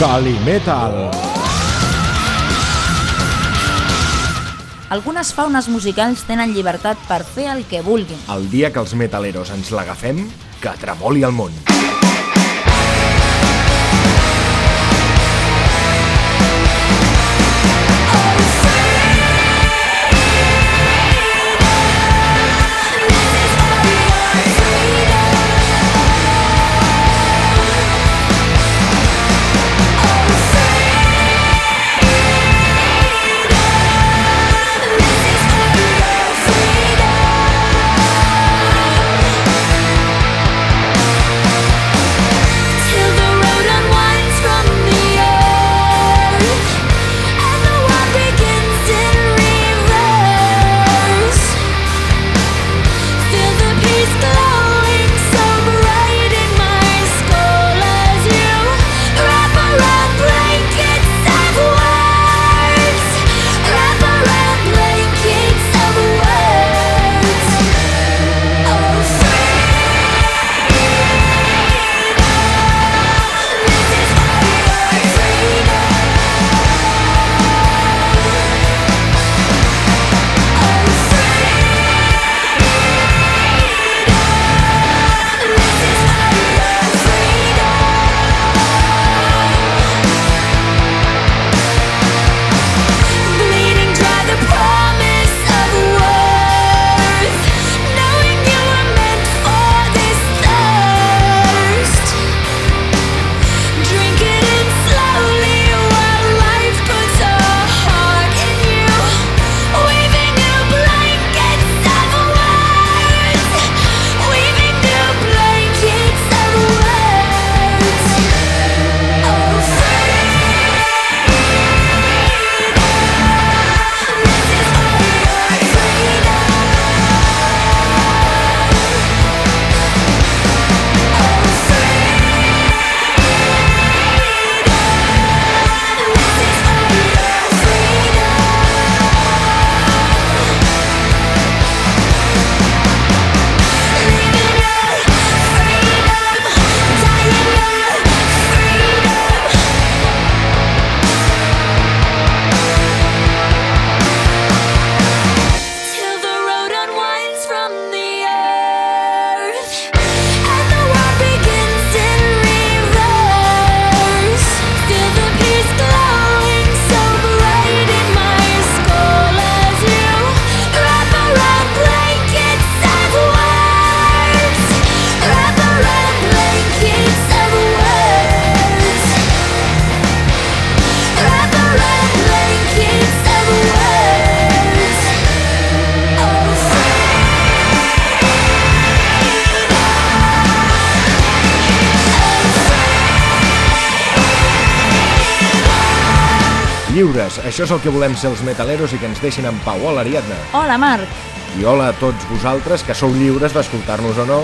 Calimetal. Algunes faunes musicals tenen llibertat per fer el que vulguin. El dia que els metaleros ens l'agafem, que tremoli el món. Això és el que volem ser els metaleros i que ens deixin en pau. Hola, Ariadna. Hola, Marc! I hola a tots vosaltres, que sou lliures d'escoltar-nos o no.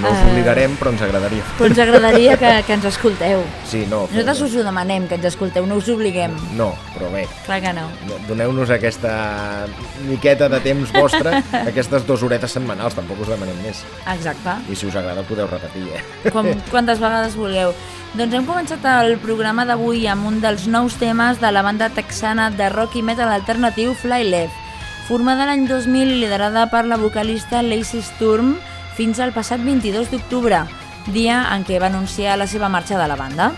No us Eh. obligarem, però ens agradaria. Però ens agradaria que, que ens escolteu. Sí, no. Nosaltres us ho demanem, que ens escolteu, no us obliguem. No, però bé, Clar que no. doneu-nos aquesta miqueta de temps vostre, aquestes dues horetes setmanals, tampoc us demanem més. Exacte. I si us agrada podeu repetir, eh? Com, quantes vegades vulgueu. Doncs hem començat el programa d'avui amb un dels nous temes de la banda texana de rock i metal alternatiu Fly Left, formada l'any 2000 i liderada per la vocalista Lacey Sturm fins al passat 22 d'octubre, dia en què va anunciar la seva marxa de la banda.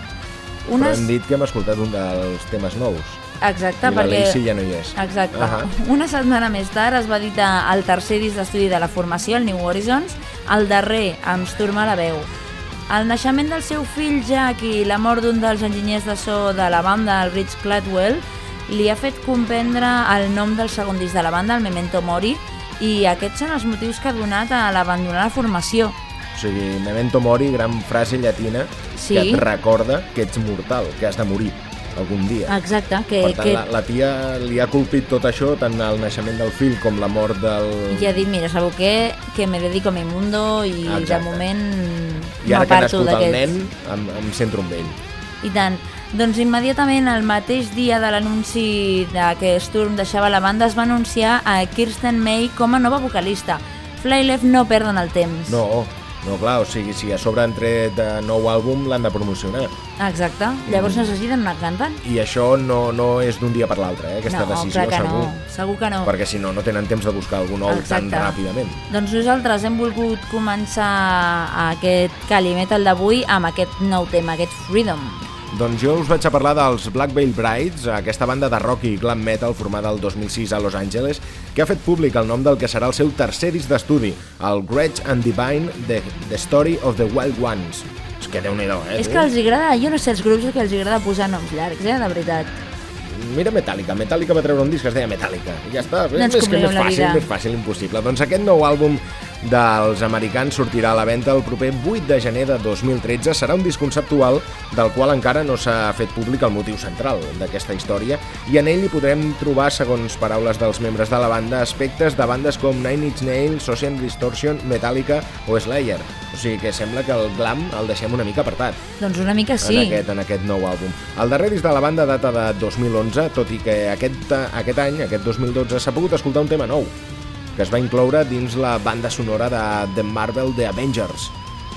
Però hem dit que hem escoltat un dels temes nous. Exacte, I perquè... Lacey ja no hi és. Exacte. Ahà. Una setmana més tard es va editar el tercer disc d'estudi de la formació, el New Horizons, el darrer, amb Sturm a la veu. El naixement del seu fill Jack i la mort d'un dels enginyers de so de la banda, el Rich Cladwell, li ha fet comprendre el nom del segon disc de la banda, el Memento Mori, i aquests són els motius que ha donat a l'abandonar la formació. O sigui, memento mori, gran frase llatina Sí. que et recorda que ets mortal, que has de morir algun dia. Exacte, que, per tant, que la, la tia li ha colpit tot això, tant el naixement del fill com la mort del... i ha dit, mira, sabeu què? Que me dedico a mi mundo i Exacte. de moment I ara que ha nascut el nen, em, em centro en ell. I tant. Doncs immediatament, el mateix dia de l'anunci que Sturm deixava la banda, es va anunciar a Kirsten May com a nova vocalista. Flyleft no perden el temps. No, No, clar, o sigui, si a sobre han tret de nou àlbum, l'han de promocionar. Exacte. Mm. Llavors necessiten anar cantant. I això no, no és d'un dia per l'altre, eh, aquesta no, decisió, clar que segur. no. Segur que no. Perquè si no, no tenen temps de buscar algú nou tan Exacte. ràpidament. Doncs nosaltres hem volgut començar aquest Cali Metal d'avui amb aquest nou tema, aquest Freedom. Doncs jo us vaig a parlar dels Black Veil Brides, aquesta banda de rock i glam metal formada el 2006 a Los Angeles, que ha fet públic el nom del que serà el seu tercer disc d'estudi, el Great and Divine The, The Story of the Wild Ones. És que déu-n'hi-do, eh? És que els agrada, jo no sé, els grups que els agrada posar noms llargs, eh, de veritat. Mira Metallica, Metallica va treure un disc que es deia Metallica. I ja està, ens és que més fàcil, més fàcil, impossible. Doncs aquest nou àlbum dels americans sortirà a la venda el proper 8 de gener de 2013. Serà un disc conceptual del qual encara no s'ha fet públic el motiu central d'aquesta història i en ell hi podrem trobar, segons paraules dels membres de la banda, aspectes de bandes com Nine Inch Nails, Ocean Distortion, Metallica o Slayer. O sigui que sembla que el glam el deixem una mica apartat Doncs una mica sí. en, aquest, en aquest nou àlbum. El darrer disc de la banda data de 2011, tot i que aquest, aquest any, aquest 2012, s'ha pogut escoltar un tema nou, que es va incloure dins la banda sonora de The Marvel The Avengers,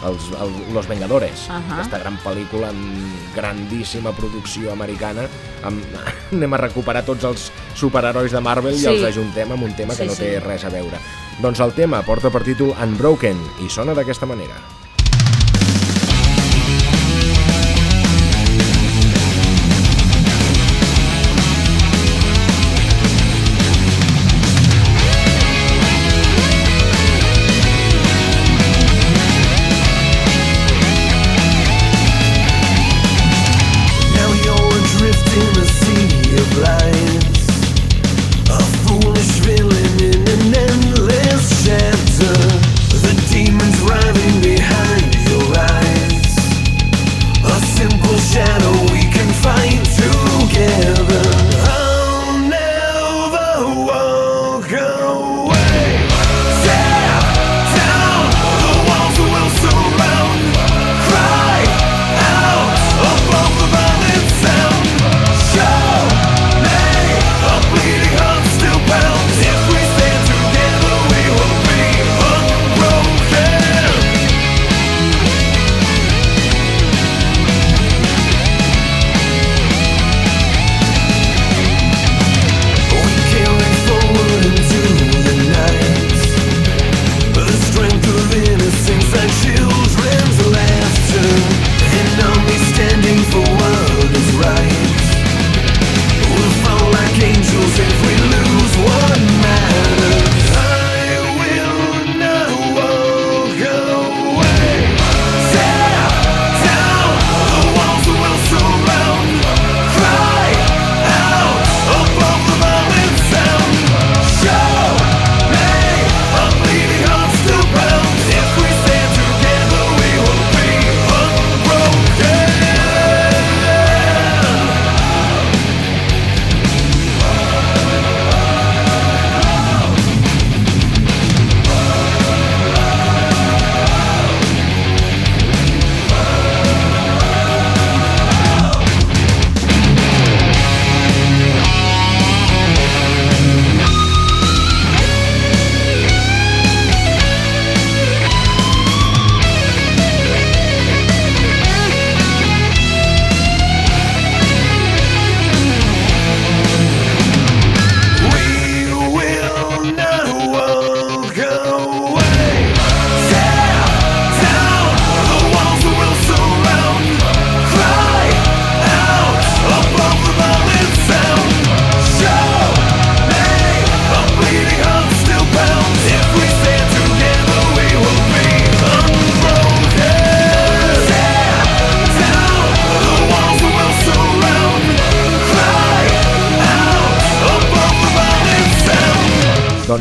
els, el, Los Vengadores, Ahà. aquesta gran pel·lícula amb grandíssima producció americana. Amb, anem a recuperar tots els superherois de Marvel Sí. i els ajuntem amb un tema Sí, que no sí. té res a veure. Doncs el tema porta per títol Unbroken i sona d'aquesta manera.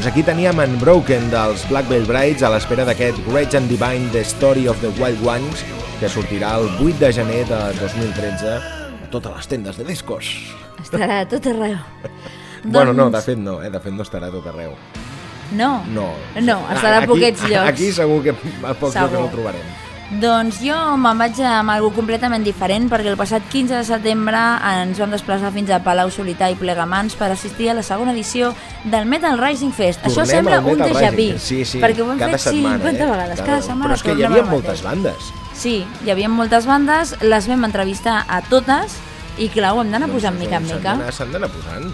Doncs aquí teníem Unbroken dels Black Veil Brides a l'espera d'aquest Great and Divine The Story of the Wild Ones que sortirà el 8 de gener de 2013 a totes les tendes de discos. Estarà a tot arreu. Bueno, no, de Doncs- fet no, eh? de fet no estarà a tot arreu. No. No. No, estarà a poquets llocs. Aquí segur que a pocs llocs no el trobarem. Doncs jo me'n vaig amb algo completament diferent perquè el passat 15 de setembre ens vam desplaçar fins a Palau Solità i Plegamans per assistir a la segona edició del Metal Rising Fest. Això Tornem sembla al un déjà vu, Sí, sí, perquè ho hem cada fet setmana, 50 eh? vegades, cada setmana. Però és que hi havia moltes bandes. Sí, hi havia moltes bandes, les vam entrevistar a totes i clar, ho hem d'anar posant mica en Doncs mica. S'han d'anar posant.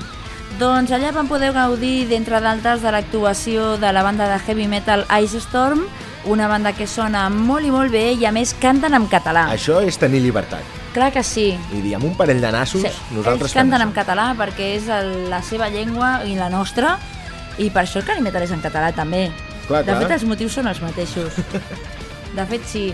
Doncs allà vam poder gaudir, d'entre d'altres, de l'actuació de la banda de heavy metal Ice Storm, una banda que sona molt i molt bé i a més canten en català. Això és tenir llibertat. Clar que sí. Vull dir, amb un parell de nassos, sí. nosaltres Ells canten en català perquè és el, la seva llengua i la nostra i per això el heavy metal és en català també. Clar, de clar. fet, els motius són els mateixos. De fet, sí.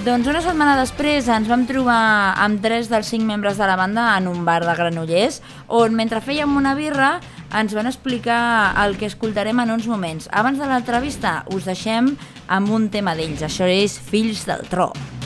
Doncs una setmana després ens vam trobar amb tres dels cinc membres de la banda en un bar de Granollers, on mentre fèiem una birra ens van explicar el que escoltarem en uns moments. Abans de l'entrevista us deixem amb un tema d'ells, això és Fills del Tro. Som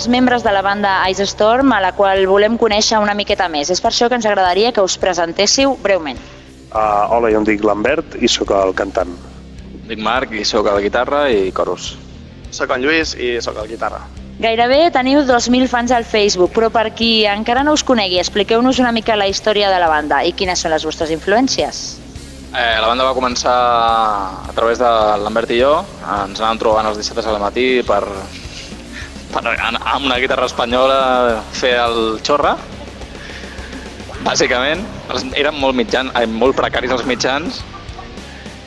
Ens trobem amb els membres de la banda Ice Storm, a la qual volem conèixer una miqueta més. És per això que ens agradaria que us presentéssiu breument. Uh, hola, jo em dic Lambert i sóc el cantant. Dic Marc i sóc a la guitarra i coros. Soc en Lluís i sóc el guitarra. Gairebé teniu 2.000 fans al Facebook, però per qui encara no us conegui, expliqueu-nos una mica la història de la banda i quines són les vostres influències. Eh, la banda va començar a través de Lambert i jo. Ens anàvem trobant els dissabtes al matí per, an- amb una guitarra espanyola fer el xorra. Bàsicament, eren molt, mitjan, eh, molt precaris els mitjans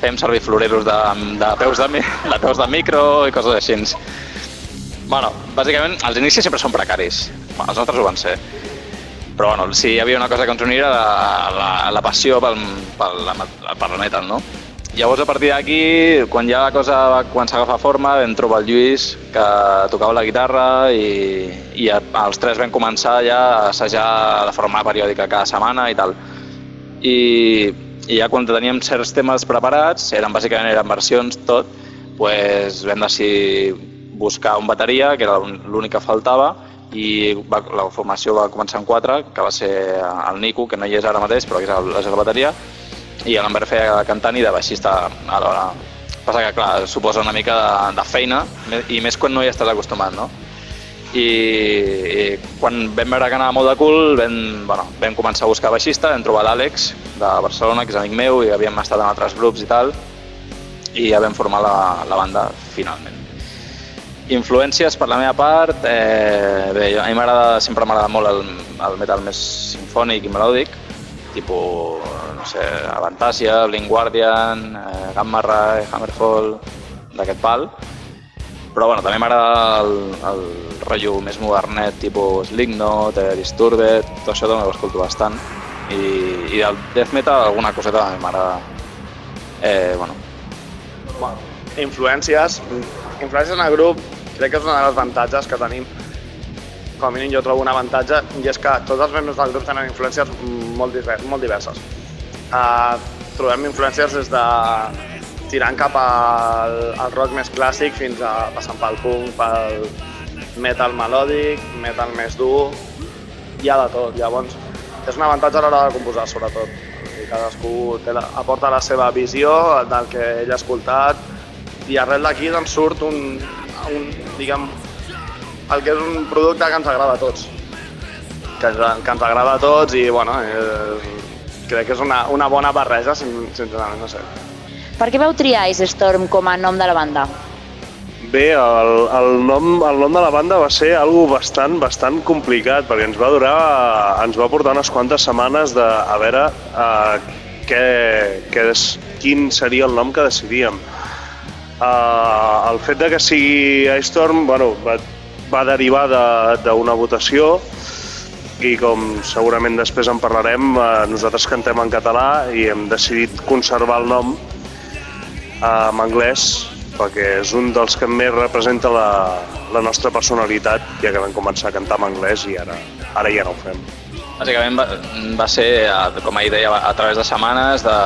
fèiem servir floreros de, de, peus de, de peus de micro i coses així. Bueno, bàsicament, els inicis sempre són precaris. Bueno, els nostres ho van ser. Però bueno, si hi havia una cosa que ens unia era la, la, la passió pel, pel, per el metal, no? Llavors, a partir d'aquí, quan ja la cosa va començar a agafar forma, vam trobar el Lluís, que tocava la guitarra, i, i els tres vam començar ja a assajar de forma periòdica cada setmana i tal. I, i ja quan teníem certs temes preparats, eren bàsicament eren versions tot, pues vam decidir buscar un bateria, que era l'únic que faltava, i va, la formació va començar en quatre, que va ser el Nico, que no hi és ara mateix, però que és, el, és la bateria, i l'Ambert feia cantant i de baixista alhora. Passa que, clar, suposa una mica de, de feina, i més quan no hi estàs acostumat, no? I, i quan vam veure que anava molt de cul, vam, bueno, vam començar a buscar baixista, vam trobar l'Àlex de Barcelona, que és amic meu, i havíem estat en altres grups i tal, i ja vam formar la, la banda finalment. Influències per la meva part, eh, bé, a mi m'agrada, sempre m'agrada molt el, el metal més sinfònic i melòdic, tipus, no sé, Avantasia, Blind Guardian, eh, Gamma Ray, Hammerfall, d'aquest pal. Però bueno, també m'agrada el, el rotllo més modernet, tipus Slipknot, eh, Disturbed, tot això també ho escolto bastant. I, i del death metal alguna coseta també m'agrada. Eh, bueno, Bueno, influències. Influències en el grup crec que és una de les avantatges que tenim. Com a mínim jo trobo un avantatge i és que tots els membres del grup tenen influències molt, diver molt diverses. Uh, trobem influències des de tirant cap al, al rock més clàssic fins a passant pel punk, pel metal melòdic, metal més dur, hi ha de tot. Llavors, és un avantatge a l'hora de composar, sobretot. I cadascú té la, aporta la seva visió del que ell ha escoltat i arrel d'aquí doncs, surt un, un, diguem, el que és un producte que ens agrada a tots. Que, ens- que ens agrada a tots i, bueno, eh, crec que és una, una bona barreja, sin- sincerament, no sé. Per què vau triar Ice Storm com a nom de la banda? Bé, el, el, nom, el nom de la banda va ser algo bastant, bastant complicat, perquè ens va durar, ens va portar unes quantes setmanes de, a veure uh, què, què, és- quin seria el nom que decidíem. Uh, el fet de que sigui Ice Storm bueno, va, va derivar de- d'una votació i com segurament després en parlarem, uh, nosaltres cantem en català i hem decidit conservar el nom eh, en anglès perquè és un dels que més representa la, la nostra personalitat, ja que vam començar a cantar en anglès i ara, ara ja no ho fem. Bàsicament va, va ser, eh, com ahir deia, a través de setmanes, de,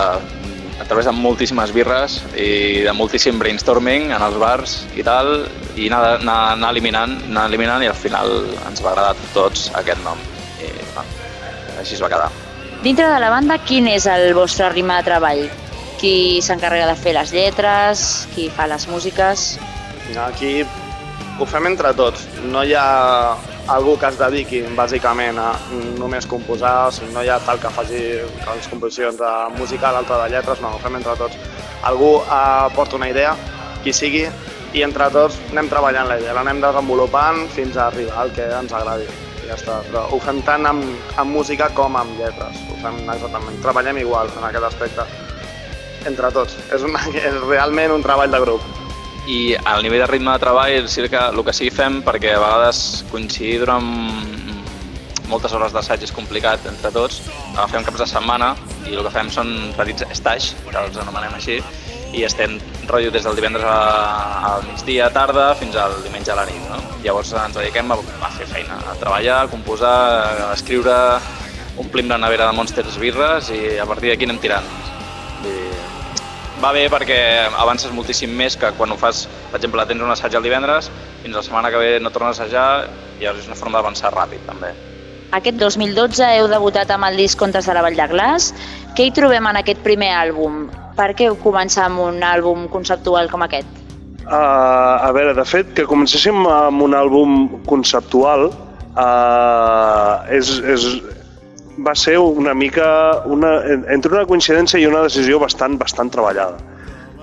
a través de moltíssimes birres i de moltíssim brainstorming en els bars i tal, i anar, anar, anar eliminant, anar eliminant i al final ens va agradar a tots aquest nom. I bueno, així es va quedar. Dintre de la banda, quin és el vostre ritme de treball? Qui s'encarrega de fer les lletres? Qui fa les músiques? Aquí ho fem entre tots. No hi ha algú que es dediqui bàsicament a només composar, o sigui, no hi ha tal que faci les composicions de música, l'altre de lletres, no, ho fem entre tots. Algú eh, porta una idea, qui sigui, i entre tots anem treballant la idea, l'anem desenvolupant fins a arribar al que ens agradi. Ja està. Però ho fem tant amb, amb música com amb lletres. Ho fem exactament. Treballem igual en aquest aspecte. Entre tots. És, una, és realment un treball de grup. I al nivell de ritme de treball, sí que el que sí fem, perquè a vegades coincidir durant moltes hores d'assaig és complicat entre tots, agafem caps de setmana i el que fem són petits stage, que els anomenem així, i estem rotllo des del divendres a- al migdia, tarda, fins al diumenge a la nit. No? Llavors ens dediquem a, a fer feina, a treballar, a composar, a escriure, omplim la nevera de Monsters birres i a partir d'aquí anem tirant. Va bé perquè avances moltíssim més que quan ho fas, per exemple, tens un assaig el divendres, fins la setmana que ve no tornes a assajar, i llavors és una forma d'avançar ràpid, també. Aquest 2012 heu debutat amb el disc Contes de la Vall de Glaç. Què hi trobem en aquest primer àlbum? Per què començar amb un àlbum conceptual com aquest? Uh, a veure, de fet, que comencéssim amb un àlbum conceptual uh, és, és, va ser una mica una, entre una coincidència i una decisió bastant, bastant treballada.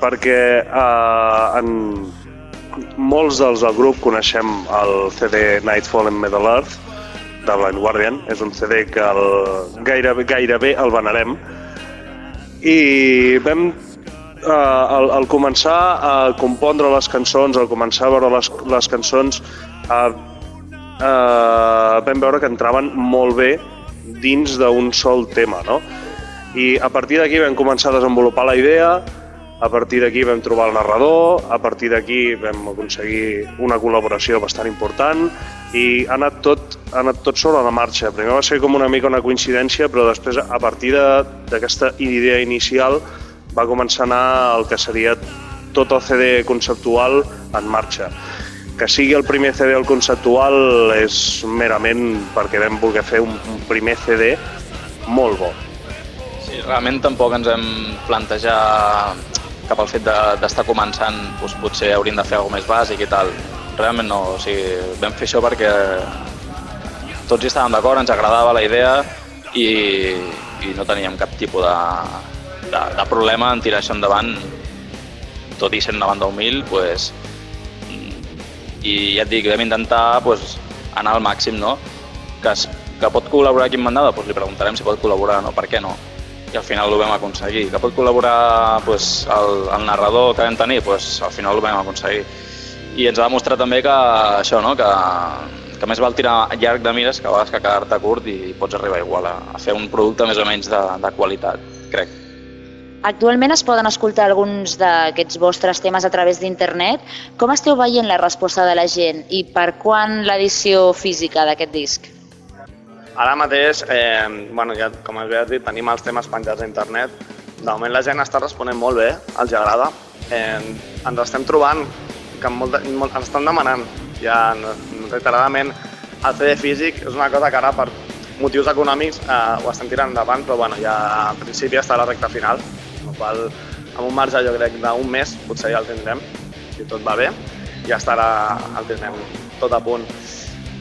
Perquè uh, en molts dels del grup coneixem el CD Nightfall in Middle Earth de Blind Guardian. És un CD que el, gairebé, gairebé el venerem. I vam eh, al, al començar a compondre les cançons, al començar a veure les, les cançons, eh, eh, vam veure que entraven molt bé dins d'un sol tema, no? I a partir d'aquí vam començar a desenvolupar la idea, a partir d'aquí vam trobar el narrador, a partir d'aquí vam aconseguir una col·laboració bastant important i ha anat tot, ha anat tot sobre la marxa. Primer va ser com una mica una coincidència, però després, a partir d'aquesta idea inicial, va començar a anar el que seria tot el CD conceptual en marxa. Que sigui el primer CD el conceptual és merament perquè vam voler fer un, un primer CD molt bo. Sí, realment tampoc ens hem plantejat cap al fet de- d'estar de, començant, doncs potser hauríem de fer alguna més bàsic i tal. Realment no, o sigui, vam fer això perquè tots hi estàvem d'acord, ens agradava la idea i, i no teníem cap tipus de, de, de problema en tirar això endavant, tot i sent una banda humil, doncs, i ja et dic, vam intentar doncs, anar al màxim, no? Que, es, que pot col·laborar amb Mandada, doncs li preguntarem si pot col·laborar, no? Per què no? I al final ho vam aconseguir. Que pot col·laborar doncs, el, el narrador que vam tenir, doncs, al final ho vam aconseguir. I ens ha demostrat també que això, no? que, que més val tirar llarg de mires que a vegades que quedar-te curt i pots arribar igual a, a fer un producte més o menys de, de qualitat, crec. Actualment es poden escoltar alguns d'aquests vostres temes a través d'internet. Com esteu veient la resposta de la gent i per quan l'edició física d'aquest disc? Ara mateix, eh, bueno, ja, com us he dit, tenim els temes penjats a internet. De moment la gent està responent molt bé, els agrada. Eh, ens estem trobant que molt, molt, ens estan demanant ja reiteradament el CD físic és una cosa que ara per motius econòmics eh, ho estem tirant endavant, però bueno, ja en principi està a la recta final, qual amb un marge jo crec d'un mes potser ja el tindrem, si tot va bé, ja estarà, el tindrem tot a punt.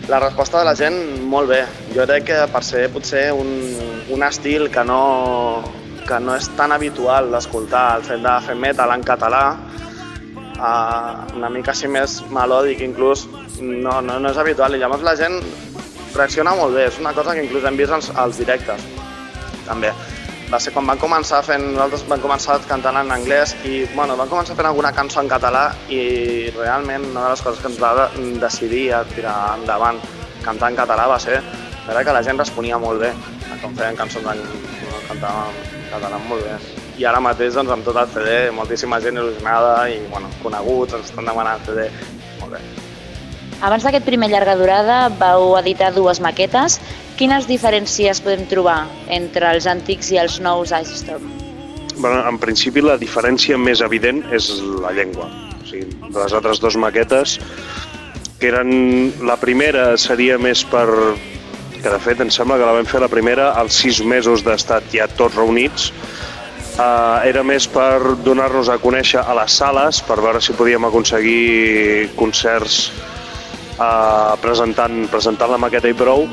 La resposta de la gent, molt bé. Jo crec que per ser potser un, un estil que no, que no és tan habitual d'escoltar, el fet de fer metal en català, uh, una mica així més melòdic inclús, no, no, no és habitual. I llavors la gent reacciona molt bé, és una cosa que inclús hem vist als, als directes, també. Va ser quan van començar fent, nosaltres vam començar cantant en anglès i bueno, vam començar fent alguna cançó en català i realment una de les coses que ens va de- decidir a tirar endavant cantar en català va ser veure que la gent responia molt bé a com feien cançons en, cantàvem en català molt bé. I ara mateix, doncs, amb tot el CD, moltíssima gent il·lusionada i, bueno, coneguts, ens estan demanant CD. Molt bé. Abans d'aquest primer llarga durada vau editar dues maquetes. Quines diferències podem trobar entre els antics i els nous Ice Storm? Bueno, en principi la diferència més evident és la llengua. O sigui, de les altres dues maquetes, que eren... La primera seria més per... que de fet em sembla que la vam fer la primera als sis mesos d'estar ja tots reunits. Uh, era més per donar-nos a conèixer a les sales, per veure si podíem aconseguir concerts uh, presentant, presentant la maqueta i prou.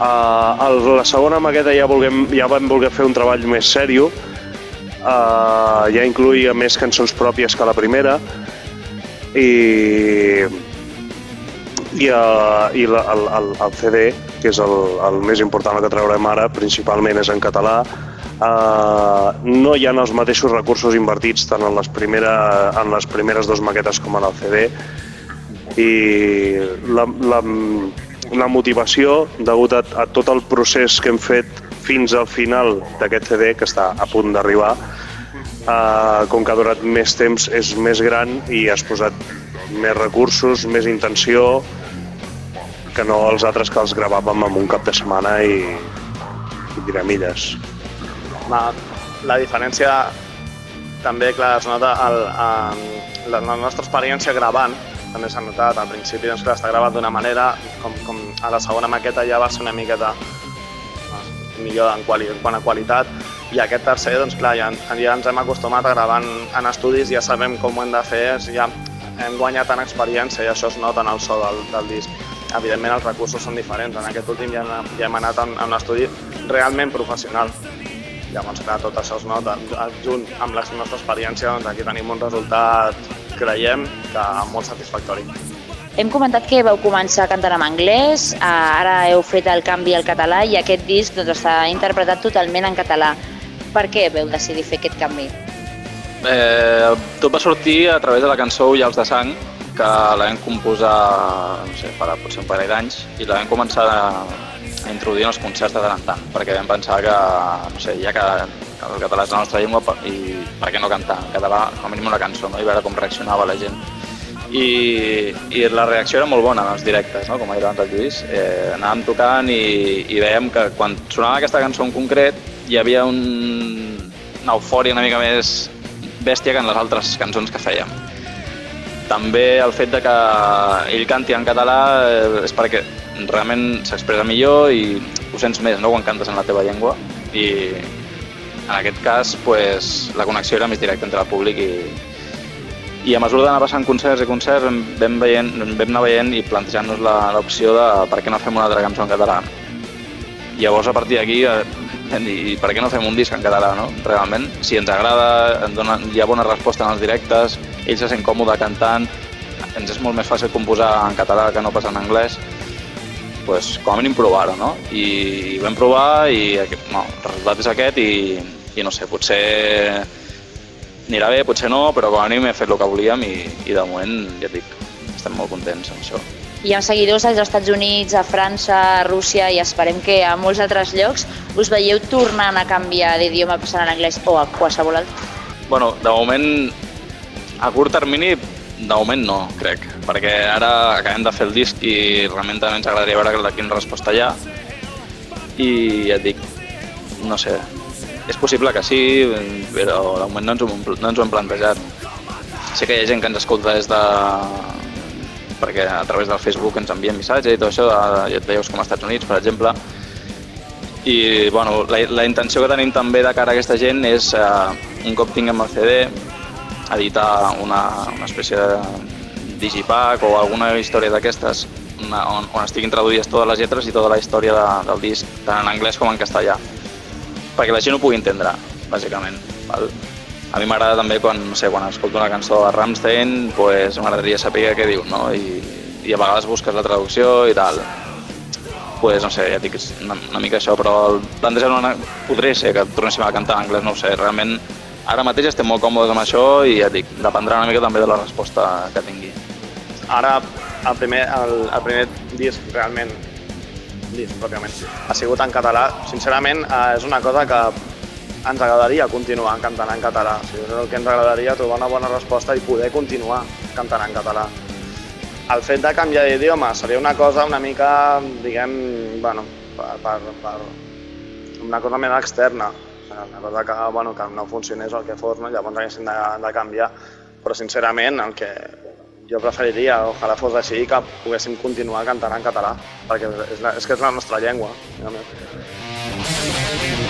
Uh, el, la segona maqueta ja, volguem, ja vam voler fer un treball més sèrio, uh, ja incluïa més cançons pròpies que la primera. I, i, uh, i la, el, el, el CD, que és el, el més important que traurem ara, principalment és en català, uh, no hi ha els mateixos recursos invertits tant en les, primera, en les primeres dues maquetes com en el CD i la, la, la motivació degut a, a tot el procés que hem fet fins al final d'aquest CD, que està a punt d'arribar, eh, com que ha durat més temps, és més gran i has posat més recursos, més intenció que no els altres que els gravàvem en un cap de setmana i, i tiramilles. La, la diferència també, clar, es nota el, el, la, la nostra experiència gravant, també s'ha notat, al principi doncs, clar, està gravat d'una manera, com, com a la segona maqueta ja va ser una miqueta eh, millor en, quali, en quant a qualitat, i aquest tercer, doncs clar, ja, ja ens hem acostumat a gravar en, en estudis, ja sabem com ho hem de fer, ja hem guanyat en experiència i això es nota en el so del, del disc. Evidentment els recursos són diferents, en aquest últim ja, ja hem anat a un estudi realment professional. Llavors, clar, tot això es nota. Junt amb la nostra experiència, doncs aquí tenim un resultat, creiem, que molt satisfactori. Hem comentat que vau començar cantant en anglès, eh, ara heu fet el canvi al català i aquest disc doncs, està interpretat totalment en català. Per què veu decidir fer aquest canvi? Eh, tot va sortir a través de la cançó Ullals de sang, que la vam composar, no sé, farà potser un parell d'anys, i la vam començar a, a introduir en els concerts de tant en tant, perquè vam pensar que, no sé, ja que el català és la nostra llengua, i per què no cantar en català, com a mínim una cançó, no? i veure com reaccionava la gent. I, i la reacció era molt bona en els directes, no? com ha dit abans el Lluís. Eh, anàvem tocant i, i veiem que quan sonava aquesta cançó en concret hi havia un, una eufòria una mica més bèstia que en les altres cançons que fèiem. També el fet de que ell canti en català eh, és perquè realment s'expressa millor i ho sents més no? quan cantes en la teva llengua i en aquest cas pues, la connexió era més directa entre el públic i, i a mesura d'anar passant concerts i concerts vam, veient, vam anar veient i plantejant-nos la- l'opció de per què no fem una altra cançó en català. Llavors a partir d'aquí eh, vam dir, i per què no fem un disc en català, no? Realment, si ens agrada, ens dona, hi ha bona resposta en els directes, ell se sent còmode cantant, ens és molt més fàcil composar en català que no pas en anglès, pues, com a mínim provar-ho, no? I vam provar i no, el resultat és aquest i, i no sé, potser anirà bé, potser no, però com a mínim he fet el que volíem i, i de moment, ja et dic, estem molt contents amb això. Hi ha seguidors als Estats Units, a França, a Rússia i esperem que a molts altres llocs us veieu tornant a canviar d'idioma passant a l'anglès o a qualsevol altre. Bueno, de moment, a curt termini, de moment no, crec, perquè ara acabem de fer el disc i realment també ens agradaria veure de quina resposta hi ha. I ja et dic, no sé, és possible que sí, però de moment no ens no ens ho hem plantejat. Sé que hi ha gent que ens escolta des de perquè a través del Facebook ens envien missatges i tot això, de, ja et veieu com als Estats Units, per exemple, i bueno, la, la intenció que tenim també de cara a aquesta gent és, eh, un cop tinguem el CD, editar una, una espècie de digipack o alguna història d'aquestes on, on estiguin traduïdes totes les lletres i tota la història de, del disc, tant en anglès com en castellà, perquè la gent ho pugui entendre, bàsicament. Val? A mi m'agrada també quan, no sé, quan escolto una cançó de Rammstein, pues, m'agradaria saber què diu, no? I, I a vegades busques la traducció i tal. Pues, no sé, ja dic, una, una mica això, però plantejar una... podria ser que tornéssim a cantar en anglès, no ho sé, realment ara mateix estem molt còmodes amb això i ja dic, dependrà una mica també de la resposta que tingui. Ara, el primer, el, el primer disc realment, disc pròpiament, ha sigut en català. Sincerament, eh, és una cosa que ens agradaria continuar cantant en català. O sigui, és el que ens agradaria trobar una bona resposta i poder continuar cantant en català. El fet de canviar d'idioma seria una cosa una mica, diguem, bueno, per, per, per una cosa més externa. Sigui, Una cosa que, bueno, que no funcionés el que fos, no? llavors haguéssim de, de canviar. Però sincerament el que jo preferiria, ojalà fos així, que poguéssim continuar cantant en català, perquè és, la, és que és la nostra llengua. realment.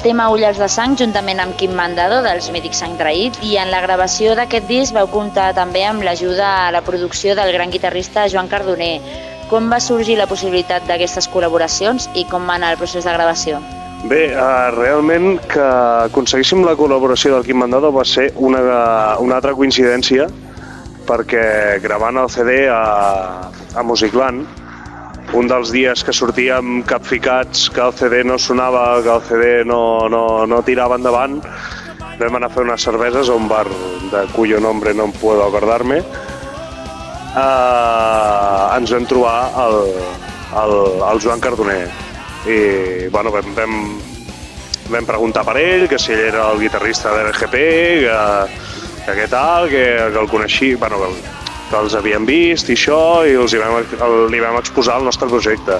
Tema Ulles de Sang juntament amb Quim Mandado dels Mítics Sang Traït i en la gravació d'aquest disc vau comptar també amb l'ajuda a la producció del gran guitarrista Joan Cardoner. Com va sorgir la possibilitat d'aquestes col·laboracions i com va anar el procés de gravació? Bé, uh, realment que aconseguíssim la col·laboració del Quim Mandado va ser una, una altra coincidència perquè gravant el CD a, a Musicland un dels dies que sortíem capficats, que el CD no sonava, que el CD no, no, no tirava endavant, vam anar a fer unes cerveses a un bar de cuyo nombre no em puedo acordarme. Uh, ens vam trobar el, el, el Joan Cardoner i bueno, vam, vam, vam preguntar per ell, que si ell era el guitarrista de l'RGP, que, que què tal, que, que el coneixia, bueno, que els havíem vist i això, i els hi vam, li vam exposar el nostre projecte.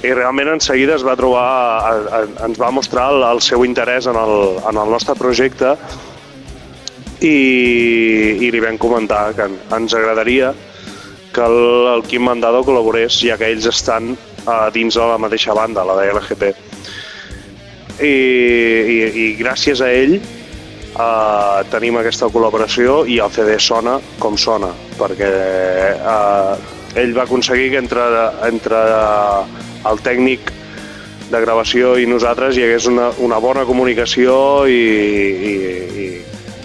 I realment en seguida es va trobar, a, a, ens va mostrar el, el seu interès en el, en el nostre projecte i, i li vam comentar que ens agradaria que el, el Quim Mandado col·laborés, ja que ells estan uh, dins de la mateixa banda, la de LGP. I, i, i gràcies a ell uh, tenim aquesta col·laboració i el CD sona com sona, perquè uh, ell va aconseguir que entre, entre el tècnic de gravació i nosaltres hi hagués una, una bona comunicació i, i, i,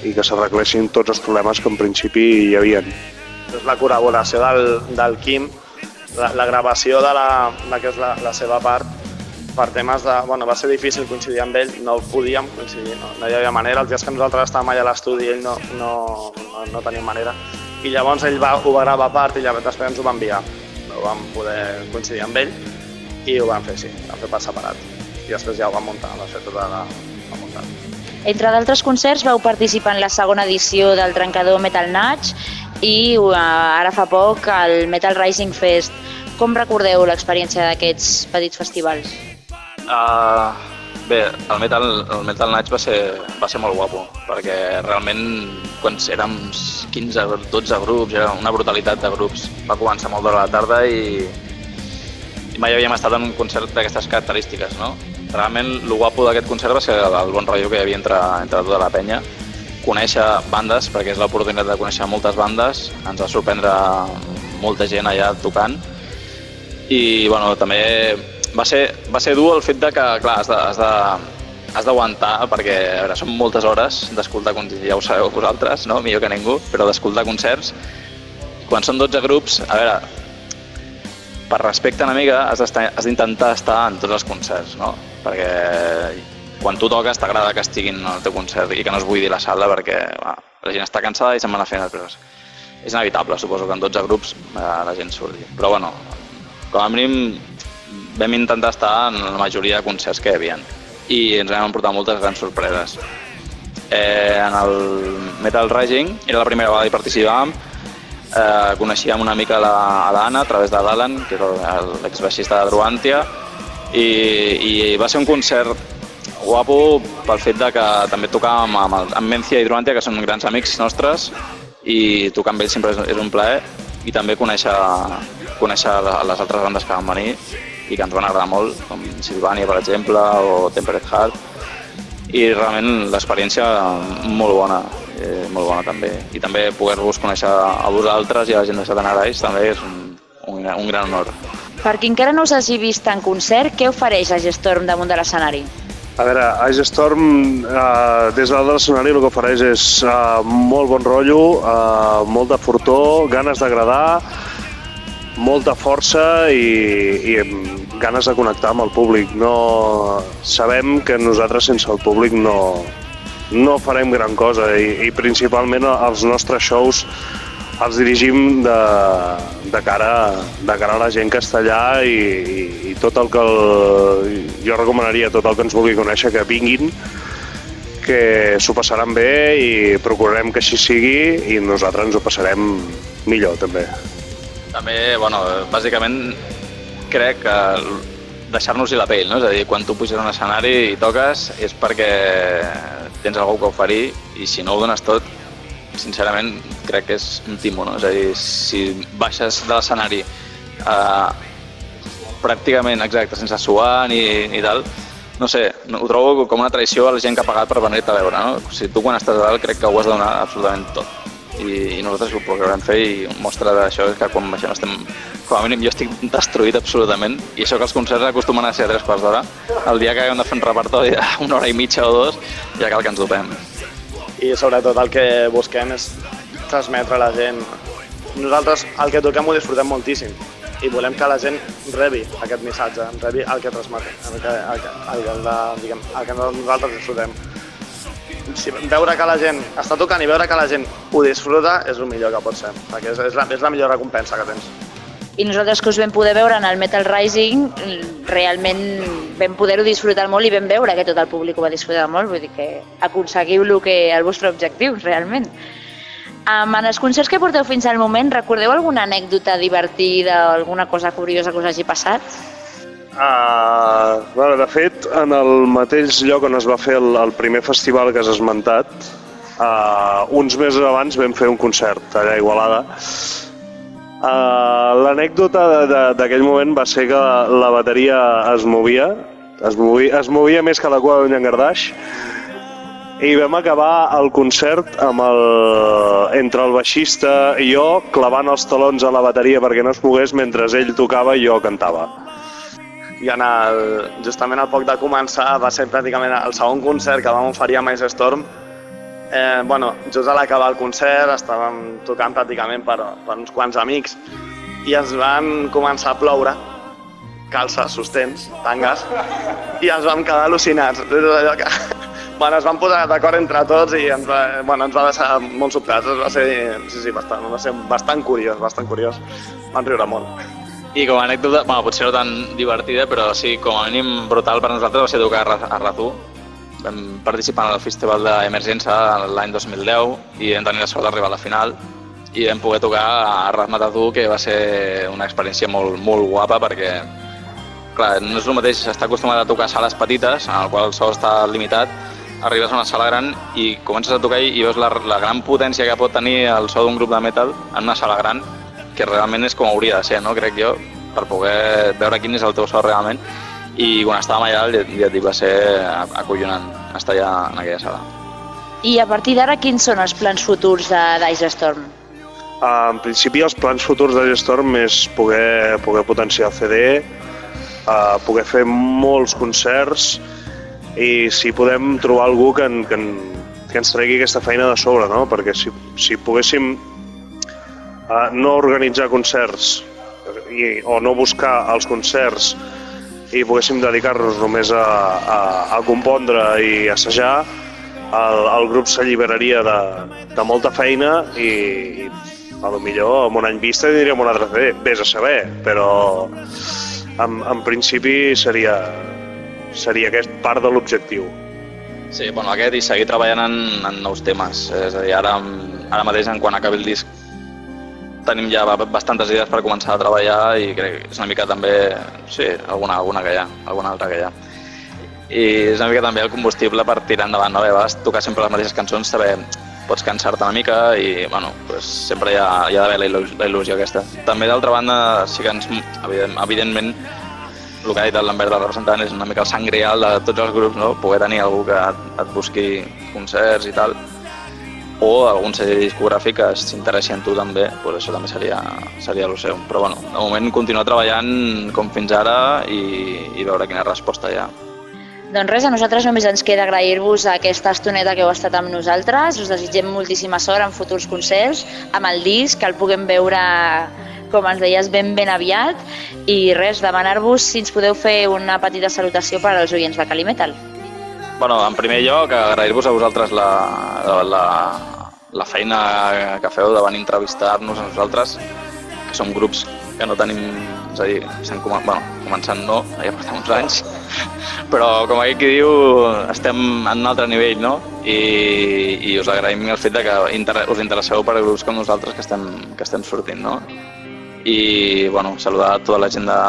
i que s'arreglessin tots els problemes que en principi hi havien. és la col·laboració del, del Quim, la, la gravació de la, de que és la, la seva part, per temes de... Bueno, va ser difícil coincidir amb ell, no podíem coincidir, no, no hi havia manera. Els dies que nosaltres estàvem allà a l'estudi ell no, no, no, no tenia manera. I llavors ell va, ho va gravar a part i llavors després ens ho va enviar. No vam poder coincidir amb ell i ho vam fer, sí, ho vam fer per separat. I després ja ho vam muntar, va fer tota la, la muntat. Entre d'altres concerts vau participar en la segona edició del trencador Metal Natch i uh, ara fa poc al Metal Rising Fest. Com recordeu l'experiència d'aquests petits festivals? Uh, bé, el Metal, el Metal Nights va ser, va ser molt guapo, perquè realment quan érem 15, 12 grups, era una brutalitat de grups. Va començar molt d'hora a la tarda i, i mai havíem estat en un concert d'aquestes característiques, no? Realment, el guapo d'aquest concert va ser el, el bon rotllo que hi havia entre, entre tota la penya, conèixer bandes, perquè és l'oportunitat de conèixer moltes bandes, ens va sorprendre molta gent allà tocant, i bueno, també va ser, va ser dur el fet de que, clar, has de, has d'aguantar perquè veure, són moltes hores d'escoltar concerts, ja ho sabeu vosaltres, no? millor que ningú, però d'escoltar concerts. Quan són 12 grups, a veure, per respecte a una mica has d'intentar estar en tots els concerts, no? Perquè quan tu toques t'agrada que estiguin al teu concert i que no es buidi la sala perquè va, la gent està cansada i se'n van a fer després. És inevitable, suposo que en 12 grups eh, la gent surti. Però bueno, com a mínim vam intentar estar en la majoria de concerts que hi havia i ens vam emportar moltes grans sorpreses. Eh, en el Metal Rising era la primera vegada que hi participàvem eh, coneixíem una mica l'Anna a través de l'Alan, que el- l'exbaixista de Druantia, i, i va ser un concert guapo pel fet de que també tocàvem amb, el, amb Mencia i Druantia, que són grans amics nostres, i tocar amb ells sempre és, és un plaer, i també conèixer, conèixer les altres bandes que van venir i que ens van agradar molt, com Silvania, per exemple, o Temperate Heart, i realment l'experiència molt bona, eh, molt bona també. I també poder-vos conèixer a vosaltres i a la gent de Satanarais també és un, un, un gran honor. Per qui encara no us hagi vist en concert, què ofereix a Gestorm damunt de l'escenari? A veure, Ice Storm, eh, des de l'escenari el que ofereix és eh, molt bon rotllo, eh, molt de fortó, ganes d'agradar, molta força i, i ganes de connectar amb el públic. No, sabem que nosaltres sense el públic no, no farem gran cosa i, i principalment els nostres shows els dirigim de, de, cara, de cara a la gent que està allà i, i, i tot el que el, jo recomanaria tot el que ens vulgui conèixer que vinguin que s'ho passaran bé i procurarem que així sigui i nosaltres ens ho passarem millor també. També, bueno, bàsicament crec que deixar-nos-hi la pell, no? És a dir, quan tu puges a un escenari i toques és perquè tens algú que oferir i si no ho dones tot, sincerament crec que és un timo, no? És a dir, si baixes de l'escenari eh, pràcticament exacte, sense suar ni, ni tal, no sé, ho trobo com una traïció a la gent que ha pagat per venir-te a veure, no? Si tu quan estàs a dalt crec que ho has de donar absolutament tot. I, i nosaltres ho procurarem fer i mostra d'això és que quan baixem estem, com a mínim jo estic destruït absolutament i això que els concerts acostumen a ser a tres quarts d'hora el dia que haguem de fer un repertori una hora i mitja o dos ja cal que ens dopem i sobretot el que busquem és transmetre a la gent. Nosaltres el que toquem ho disfrutem moltíssim i volem que la gent rebi aquest missatge, rebi el que transmetem, el que, el que, el que, el diguem, el que nosaltres disfrutem. Si veure que la gent està tocant i veure que la gent ho disfruta és el millor que pot ser, perquè és, és, la, és la millor recompensa que tens. I nosaltres que us vam poder veure en el Metal Rising, realment vam poder-ho disfrutar molt i vam veure que tot el públic ho va disfrutar molt, vull dir que aconseguiu el, que, el vostre objectiu, realment. Um, en els concerts que porteu fins al moment, recordeu alguna anècdota divertida o alguna cosa curiosa que us hagi passat? Uh, bueno, de fet, en el mateix lloc on es va fer el, el primer festival que has esmentat, uh, uns mesos abans vam fer un concert allà a Igualada. Uh, L'anècdota d'aquell moment va ser que la bateria es movia, es movia, es movia més que la cua d'un llangardaix, i vam acabar el concert amb el, entre el baixista i jo clavant els talons a la bateria perquè no es mogués mentre ell tocava i jo cantava. I en el, justament al poc de començar va ser pràcticament el segon concert que vam oferir a Ice Storm. Eh, bueno, just a l'acabar el concert estàvem tocant pràcticament per, per uns quants amics i ens van començar a ploure calces, sostens, tangues i ens vam quedar al·lucinats. Allò que... bueno, es van posar d'acord entre tots i ens va, bueno, ens va deixar molt sobtats va ser, sí, sí, bastant, va ser bastant curiós bastant curiós, van riure molt I com a anècdota, bueno, potser no tan divertida, però sí, com a mínim brutal per nosaltres va ser tocar a Ra- a Ratú. Vam participar al Festival d'Emergència l'any 2010 i vam tenir la sort d'arribar a la final i vam poder tocar a Razmatazú, que va ser una experiència molt, molt guapa perquè clar, no és el mateix estar acostumat a tocar a sales petites, en el qual el so està limitat, arribes a una sala gran i comences a tocar i veus la, la gran potència que pot tenir el so d'un grup de metal en una sala gran, que realment és com hauria de ser, no? crec jo, per poder veure quin és el teu so realment. I quan estàvem allà, ja, ja et dic, va ser acollonant estar allà en aquella sala. I a partir d'ara, quins són els plans futurs de d'Ice Storm? Uh, en principi, els plans futurs de Gestorm és poder, poder potenciar el CD, uh, poder fer molts concerts i si podem trobar algú que, en, que, en, que ens tregui aquesta feina de sobre, no? perquè si, si poguéssim uh, no organitzar concerts i, o no buscar els concerts i poguéssim dedicar-nos només a, a, a compondre i assajar, el, el grup s'alliberaria de, de molta feina i, i a lo millor amb un any vista diríem un altre CD, vés a saber, però en, en principi seria, seria aquest part de l'objectiu. Sí, bueno, aquest i seguir treballant en, en nous temes. És a dir, ara, ara mateix, en quan acabi el disc, tenim ja ba- bastantes idees per començar a treballar i crec que és una mica també, sí, alguna, alguna que hi ha, alguna altra que hi ha. I és una mica també el combustible per tirar endavant, no? A tocar sempre les mateixes cançons, també pots cansar-te una mica i, bueno, pues, sempre hi ha, hi ha d'haver la, il·lu- la il·lusió aquesta. També, d'altra banda, sí que ens, evident, evidentment, el que ha dit Lambert del representant és una mica el sang real de tots els grups, no? poder tenir algú que et busqui concerts i tal, o algun segell discogràfic que s'interessi en tu també, pues això també seria, seria el seu. Però bueno, de moment continuar treballant com fins ara i, i veure quina resposta hi ha. Doncs res, a nosaltres només ens queda agrair-vos aquesta estoneta que heu estat amb nosaltres. Us desitgem moltíssima sort en futurs concerts, amb el disc, que el puguem veure, com ens deies, ben ben aviat. I res, demanar-vos si ens podeu fer una petita salutació per als oients de Calimetal. Bueno, en primer lloc, agrair-vos a vosaltres la, la, la, feina que feu de venir a entrevistar-nos a nosaltres, que som grups que no tenim, és a dir, estem com, bueno, començant no, ja portem uns anys, però com aquí qui diu, estem en un altre nivell, no? I, i us agraïm el fet de que inter us interesseu per grups com nosaltres que estem, que estem sortint, no? I, bueno, saludar a tota la gent de,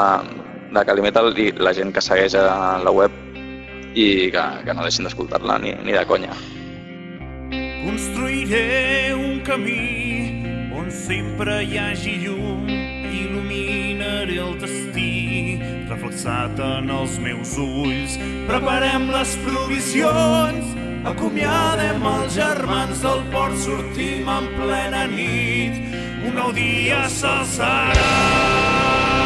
de Calimetal i la gent que segueix a la web i que, que no deixin d'escoltar-la ni, ni de conya. Construiré un camí on sempre hi hagi llum, il·luminaré el destí, reflexat en els meus ulls. Preparem les provisions, acomiadem els germans del port, sortim en plena nit, un nou dia s'alçarà.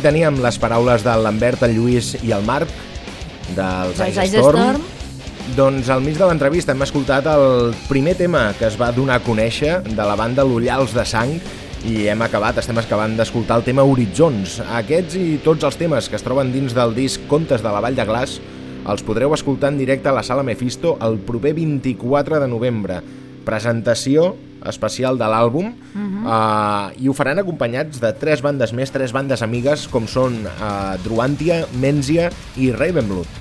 Aquí teníem les paraules del Lambert, el Lluís i el Marc, dels Ice Storm. Storm. Doncs al mig de l'entrevista hem escoltat el primer tema que es va donar a conèixer de la banda L'Ullals de Sang i hem acabat, estem acabant d'escoltar el tema Horitzons. Aquests i tots els temes que es troben dins del disc Contes de la Vall de Glaç els podreu escoltar en directe a la Sala Mephisto el proper 24 de novembre. Presentació especial de l'àlbum uh, i ho faran acompanyats de tres bandes més, tres bandes amigues com són uh, Druantia, Menzia i Ravenblood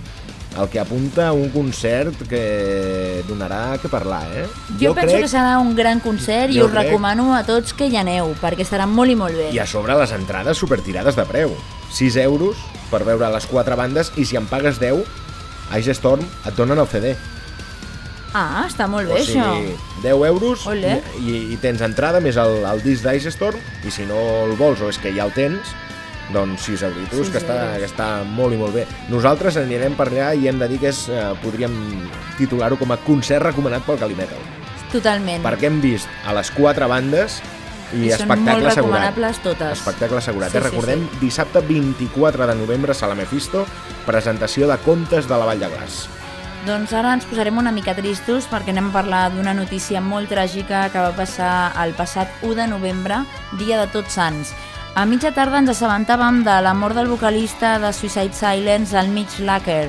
el que apunta a un concert que donarà que parlar, eh? Jo, penso que serà un gran concert i Jo us crec- recomano a tots que hi aneu, perquè estarà molt i molt bé. I a sobre les entrades supertirades de preu. 6 euros per veure les quatre bandes i si en pagues 10, Ice Storm et donen el CD. Ah, està molt bé, o sigui, això. 10 euros Olé. i, i tens entrada més el, el disc d'Ice Storm i si no el vols o és que ja el tens, doncs 6 euritos, Sis que està, que està molt i molt bé. Nosaltres anirem per allà i hem de dir que és, eh, podríem titular-ho com a concert recomanat pel Calimetal. Totalment. Perquè hem vist a les quatre bandes i, I espectacle assegurat. totes. Espectacle assegurat. Sí, Sí, sí, Recordem, dissabte 24 de novembre, Sala Mephisto, presentació de Contes de la Vall de Glaç. Doncs ara ens posarem una mica tristos perquè anem a parlar d'una notícia molt tràgica que va passar el passat 1 de novembre, dia de Tots Sants. A mitja tarda ens assabentàvem de la mort del vocalista de Suicide Silence, el Mitch Lacker,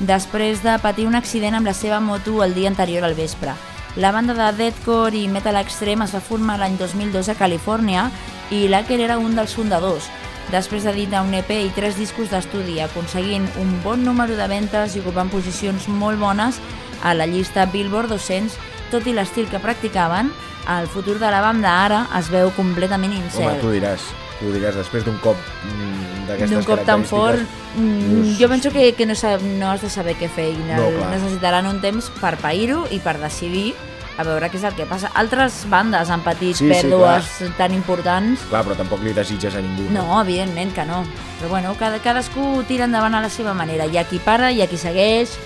després de patir un accident amb la seva moto el dia anterior al vespre. La banda de deathcore i metal extrem es va formar l'any 2002 a Califòrnia i Lacker era un dels fundadors. Després d'editar un EP i tres discos d'estudi, aconseguint un bon número de ventes i ocupant posicions molt bones a la llista Billboard 200, tot i l'estil que practicaven, el futur de la banda ara es veu completament Home, incert. tu diràs, tu diràs, després d'un cop mm, d'aquestes D'un cop tan fort, mm, dius, jo penso que, que no, no has de saber què fer i No, clar. necessitaran un temps per pair-ho i per decidir a veure què és el que passa. Altres bandes han patit Sí, sí, pèrdues tan importants Clar, però tampoc li desitges a ningú. No, evidentment que no. Però bueno, cada, cadascú tira endavant a la seva manera. Hi ha qui para, hi ha qui segueix,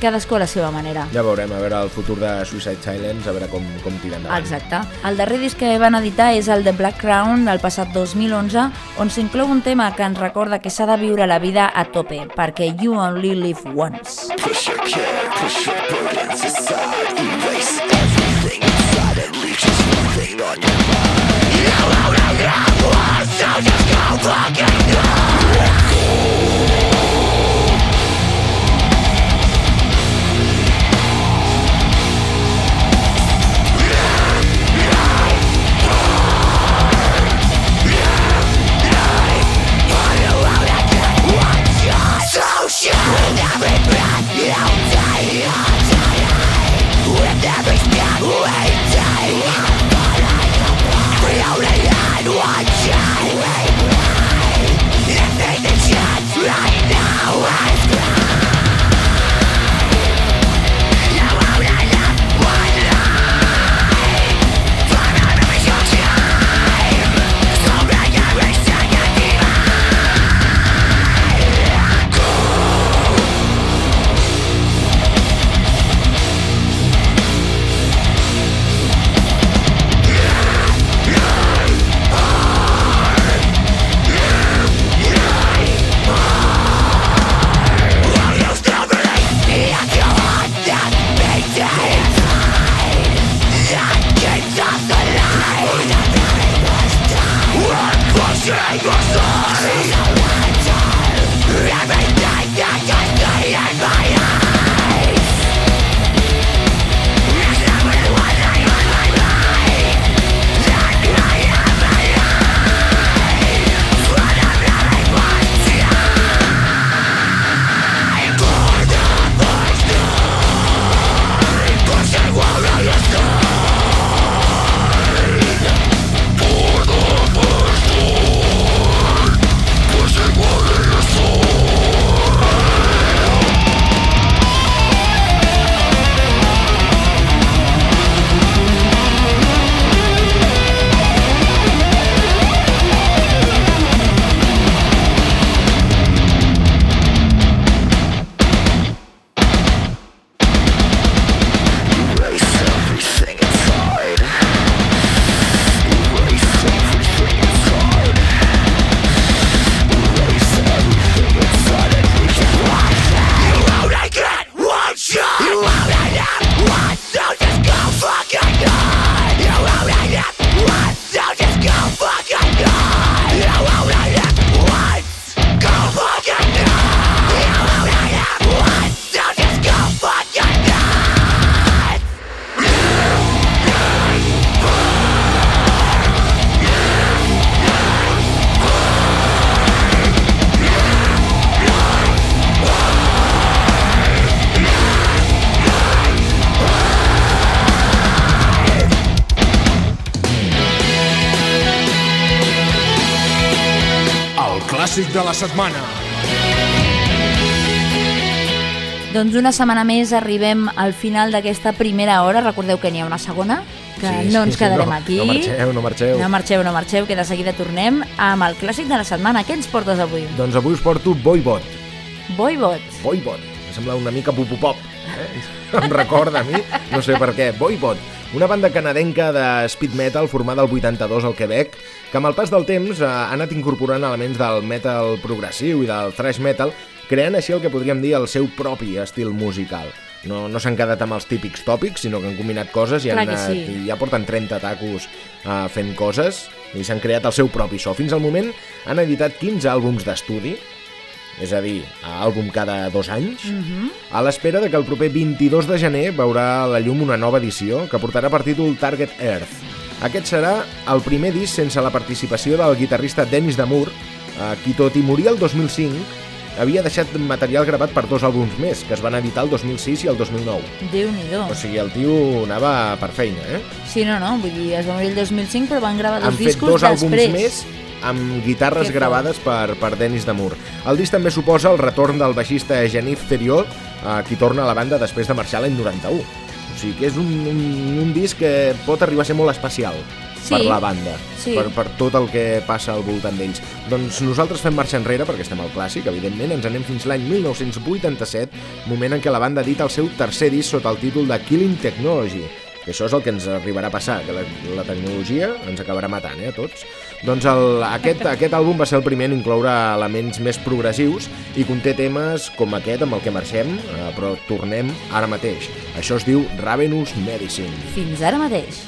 cadascú a la seva manera. Ja veurem, a veure el futur de Suicide Silence, a veure com, com tira endavant. Exacte. El darrer disc que van editar és el de Black Crown del passat 2011, on s'inclou un tema que ens recorda que s'ha de viure la vida a tope, perquè you only live once. Push your care, push your burdens aside Erase everything inside and leave just one thing on your mind You only live once, so just go fucking So la setmana. Doncs una setmana més arribem al final d'aquesta primera hora. Recordeu que n'hi ha una segona, que Sí, no sí, ens quedarem no, aquí. no marxeu, no marxeu. No marxeu, no marxeu, que de seguida tornem amb el clàssic de la setmana. Què ens portes avui? Doncs avui us porto Boybot. Boybot. Boybot. Em sembla una mica pupupop. Eh? Em recorda a mi, no sé per què. Boybot, una banda canadenca de speed metal formada al 82 al Quebec, que amb el pas del temps eh, ha anat incorporant elements del metal progressiu i del thrash metal, creant així el que podríem dir el seu propi estil musical. No, no s'han quedat amb els típics tòpics, sinó que han combinat coses i, han, que sí. anat- i ja porten 30 tacos uh, fent coses i s'han creat el seu propi so. Fins al moment han editat 15 àlbums d'estudi, és a dir, àlbum cada dos anys, a l'espera de que el proper 22 de gener veurà a la llum una nova edició que portarà per títol Target Earth. Aquest serà el primer disc sense la participació del guitarrista Dennis Damour, eh, qui tot i morir el 2005 havia deixat material gravat per dos àlbums més, que es van editar el 2006 i el 2009. Déu-n'hi-do. O sigui, el tio anava per feina, eh? Sí, no, no, vull dir, es va morir el 2005 però van gravar dos Han fet discos dos àlbums després. més amb guitarres Que gravades per, per Dennis Damour. El disc també suposa el retorn del baixista Janif Theriot, eh, qui torna a la banda després de marxar l'any 91. O sigui que és un, un, un disc que pot arribar a ser molt especial Sí. per la banda, Sí. per, per tot el que passa al voltant d'ells. Doncs nosaltres fem marxa enrere, perquè estem al clàssic, evidentment, ens anem fins l'any 1987, moment en què la banda edita el seu tercer disc sota el títol de Killing Technology, que això és el que ens arribarà a passar, que la, la tecnologia ens acabarà matant, eh, a tots. Doncs el, aquest, aquest àlbum va ser el primer en incloure elements més progressius i conté temes com aquest amb el que marxem, eh, però tornem ara mateix. Això es diu Ravenous Medicine. Fins ara mateix.